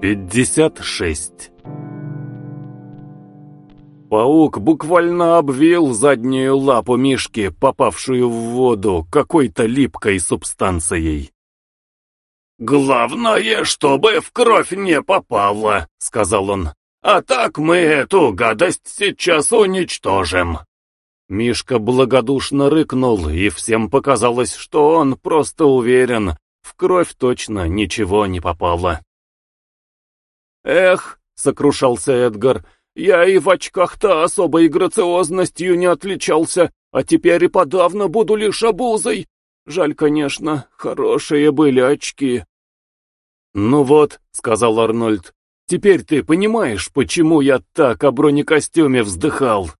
56 Паук буквально обвил заднюю лапу Мишки, попавшую в воду, какой-то липкой субстанцией. «Главное, чтобы в кровь не попало», — сказал он. «А так мы эту гадость сейчас уничтожим». Мишка благодушно рыкнул, и всем показалось, что он просто уверен, в кровь точно ничего не попало. «Эх», — сокрушался Эдгар, — «я и в очках-то особой грациозностью не отличался, а теперь и подавно буду лишь обузой. Жаль, конечно, хорошие были очки». «Ну вот», — сказал Арнольд, — «теперь ты понимаешь, почему я так о бронекостюме вздыхал?»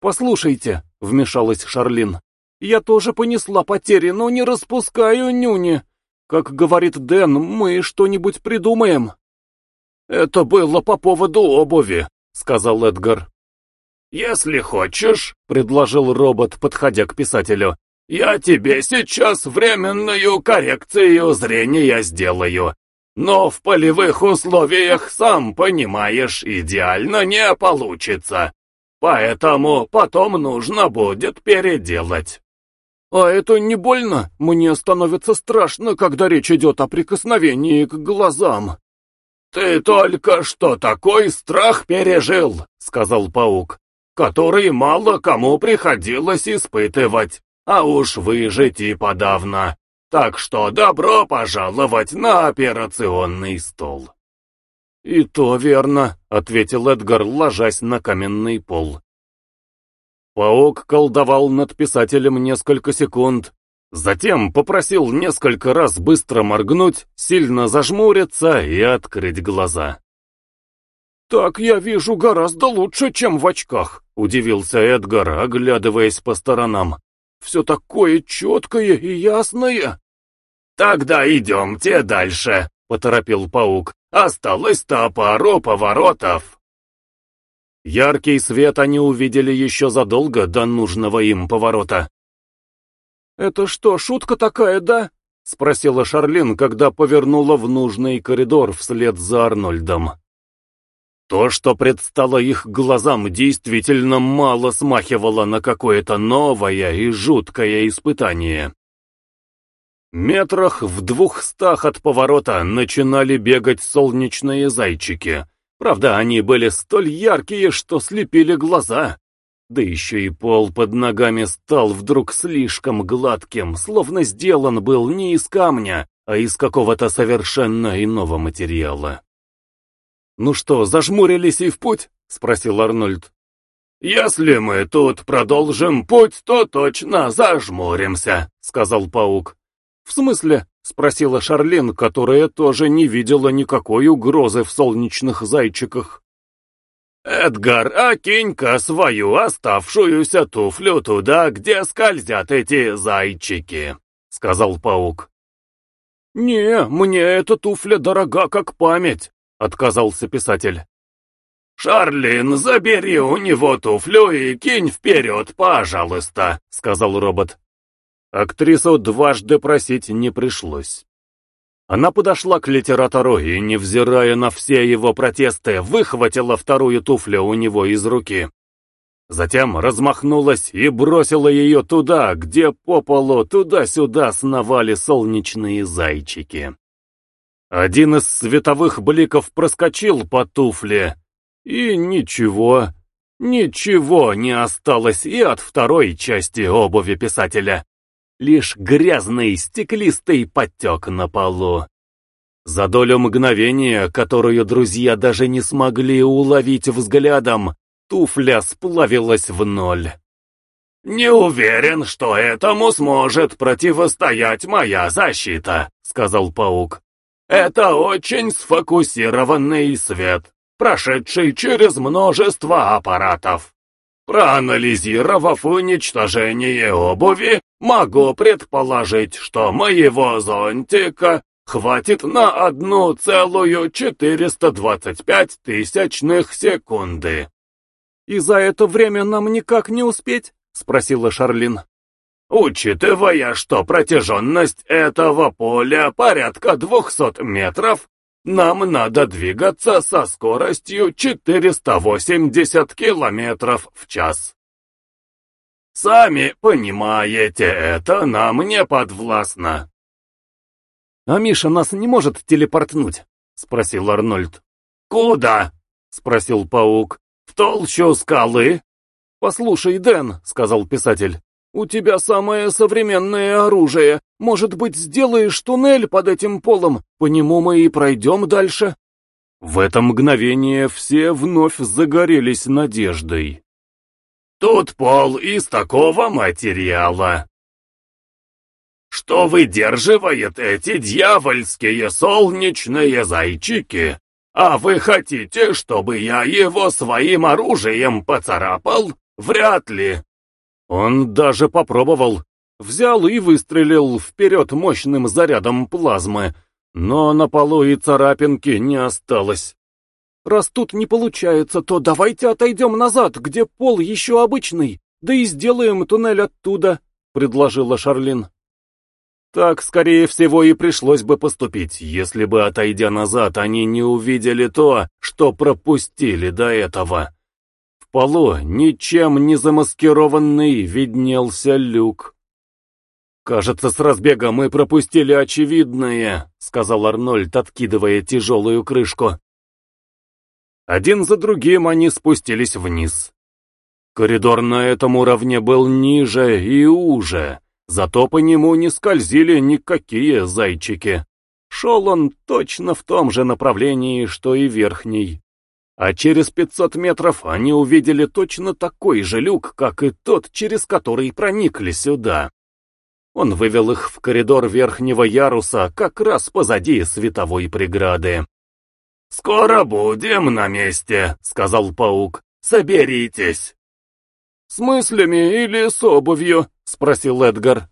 «Послушайте», — вмешалась Шарлин, — «я тоже понесла потери, но не распускаю нюни. Как говорит Дэн, мы что-нибудь придумаем». «Это было по поводу обуви», — сказал Эдгар. «Если хочешь», — предложил робот, подходя к писателю, «я тебе сейчас временную коррекцию зрения сделаю. Но в полевых условиях, сам понимаешь, идеально не получится. Поэтому потом нужно будет переделать». «А это не больно? Мне становится страшно, когда речь идет о прикосновении к глазам». «Ты только что такой страх пережил», — сказал паук, «который мало кому приходилось испытывать, а уж выжить и подавно. Так что добро пожаловать на операционный стол». «И то верно», — ответил Эдгар, ложась на каменный пол. Паук колдовал над писателем несколько секунд, Затем попросил несколько раз быстро моргнуть, сильно зажмуриться и открыть глаза. «Так я вижу гораздо лучше, чем в очках», — удивился Эдгар, оглядываясь по сторонам. «Все такое четкое и ясное». «Тогда идемте дальше», — поторопил паук. «Осталось-то пару поворотов». Яркий свет они увидели еще задолго до нужного им поворота. «Это что, шутка такая, да?» — спросила Шарлин, когда повернула в нужный коридор вслед за Арнольдом. То, что предстало их глазам, действительно мало смахивало на какое-то новое и жуткое испытание. Метрах в двухстах от поворота начинали бегать солнечные зайчики. Правда, они были столь яркие, что слепили глаза. Да еще и пол под ногами стал вдруг слишком гладким, словно сделан был не из камня, а из какого-то совершенно иного материала. «Ну что, зажмурились и в путь?» — спросил Арнольд. «Если мы тут продолжим путь, то точно зажмуримся», — сказал паук. «В смысле?» — спросила Шарлин, которая тоже не видела никакой угрозы в солнечных зайчиках. «Эдгар, окинь-ка свою оставшуюся туфлю туда, где скользят эти зайчики», — сказал паук. «Не, мне эта туфля дорога как память», — отказался писатель. «Шарлин, забери у него туфлю и кинь вперед, пожалуйста», — сказал робот. Актрису дважды просить не пришлось. Она подошла к литератору и, невзирая на все его протесты, выхватила вторую туфлю у него из руки. Затем размахнулась и бросила ее туда, где по полу туда-сюда сновали солнечные зайчики. Один из световых бликов проскочил по туфле, и ничего, ничего не осталось и от второй части обуви писателя лишь грязный стеклистый потек на полу. За долю мгновения, которую друзья даже не смогли уловить взглядом, туфля сплавилась в ноль. «Не уверен, что этому сможет противостоять моя защита», — сказал паук. «Это очень сфокусированный свет, прошедший через множество аппаратов. Проанализировав уничтожение обуви, могу предположить, что моего зонтика хватит на одну целую четыреста двадцать пять тысячных секунды. «И за это время нам никак не успеть?» — спросила Шарлин. «Учитывая, что протяженность этого поля порядка двухсот метров, Нам надо двигаться со скоростью 480 километров в час. Сами понимаете, это нам не подвластно. «А Миша нас не может телепортнуть?» — спросил Арнольд. «Куда?» — спросил паук. «В толщу скалы?» «Послушай, Дэн», — сказал писатель, — «у тебя самое современное оружие. Может быть, сделаешь туннель под этим полом? По нему мы и пройдем дальше». В это мгновение все вновь загорелись надеждой. «Тут пол из такого материала», что выдерживает эти дьявольские солнечные зайчики. А вы хотите, чтобы я его своим оружием поцарапал? Вряд ли. Он даже попробовал. Взял и выстрелил вперед мощным зарядом плазмы, но на полу и царапинки не осталось. Раз тут не получается, то давайте отойдем назад, где пол еще обычный, да и сделаем туннель оттуда, — предложила Шарлин. Так, скорее всего, и пришлось бы поступить, если бы, отойдя назад, они не увидели то, что пропустили до этого. В полу, ничем не замаскированный, виднелся люк. «Кажется, с разбега мы пропустили очевидное», — сказал Арнольд, откидывая тяжелую крышку. Один за другим они спустились вниз. Коридор на этом уровне был ниже и уже. Зато по нему не скользили никакие зайчики. Шел он точно в том же направлении, что и верхний. А через 500 метров они увидели точно такой же люк, как и тот, через который проникли сюда. Он вывел их в коридор верхнего яруса, как раз позади световой преграды. «Скоро будем на месте», — сказал паук. «Соберитесь». «С мыслями или с обувью?» — спросил Эдгар.